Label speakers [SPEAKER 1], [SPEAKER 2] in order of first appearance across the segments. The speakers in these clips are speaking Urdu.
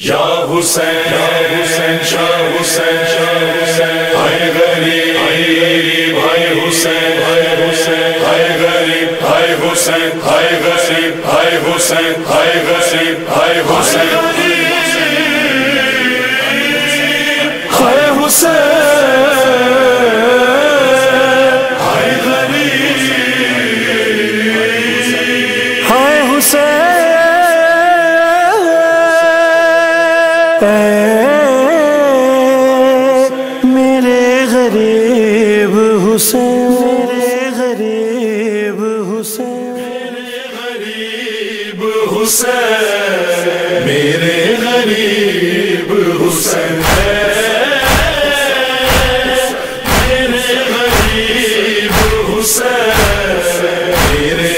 [SPEAKER 1] یا حسین حسین، شاہ حسین شاہ حسین۔ ہائے غریب ہائے غریب، ہائے حسین ہائے حسین۔ ہائے غریب، ہائے حسین، ہائے غریب، ہائے حسین، ہائے غریب، ہائے حسین۔ ہائے حسین۔ غریب
[SPEAKER 2] حسین. غریب حسین. میرے غریب حسین.
[SPEAKER 1] میرے غریب حسین. میرے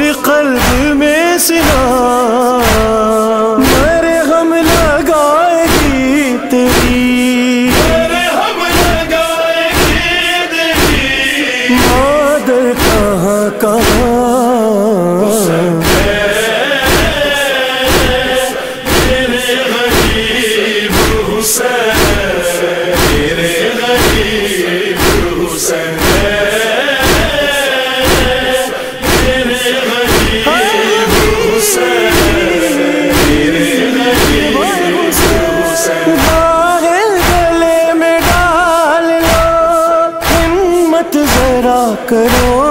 [SPEAKER 2] اور قلب میں سنا۔ میرے غم لگائے گی تیری
[SPEAKER 1] میرے ہم لگائے گیت کی
[SPEAKER 2] مادر کہاں کہاں ذرا کرو۔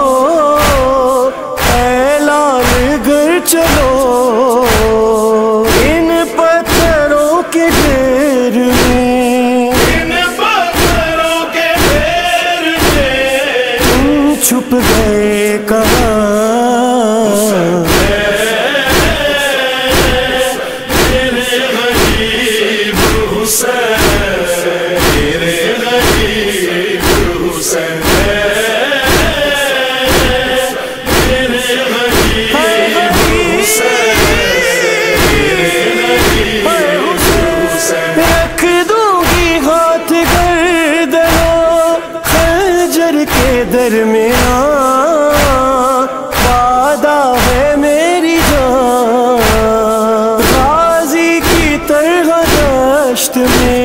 [SPEAKER 2] میں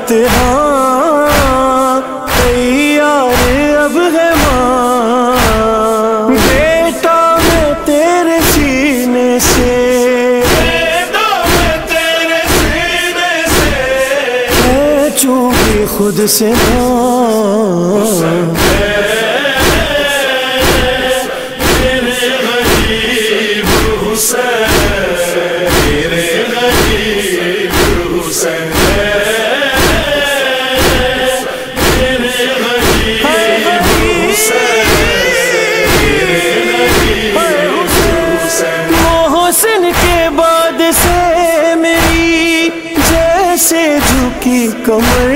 [SPEAKER 2] امتحان تیار اب ہے ماں۔ بیٹا میں تیرے سینے سے۔
[SPEAKER 1] بیٹا میں تیرے سینے سے۔
[SPEAKER 2] گی خود سے ماں۔ بعد سے میری جیسے جھکی کمر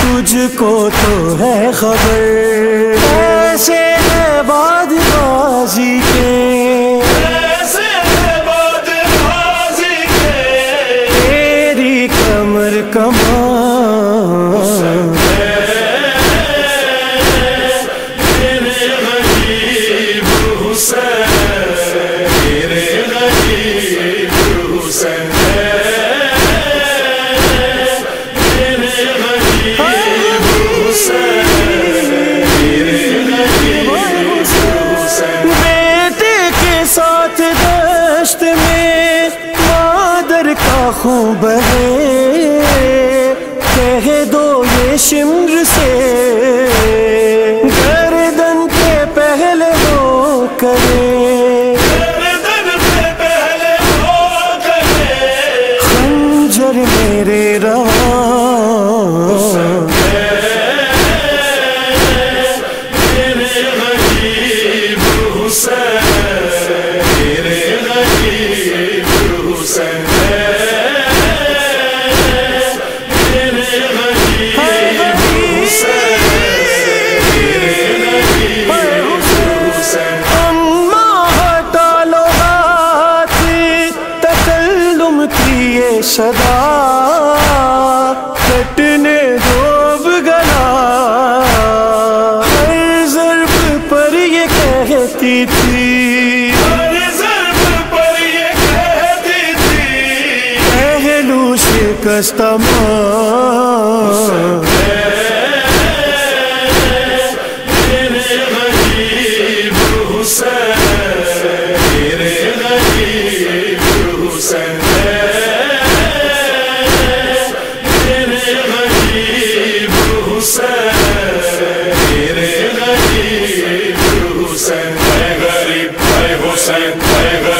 [SPEAKER 2] تجھ کو تو ہے خبر۔ ایسے کٹنے دوب گلا۔ ہر ضرب پر یہ کہتی تھی۔ پہلو شکست ماں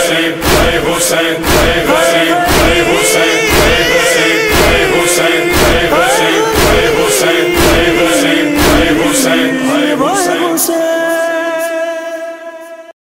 [SPEAKER 2] حسین حسین حسین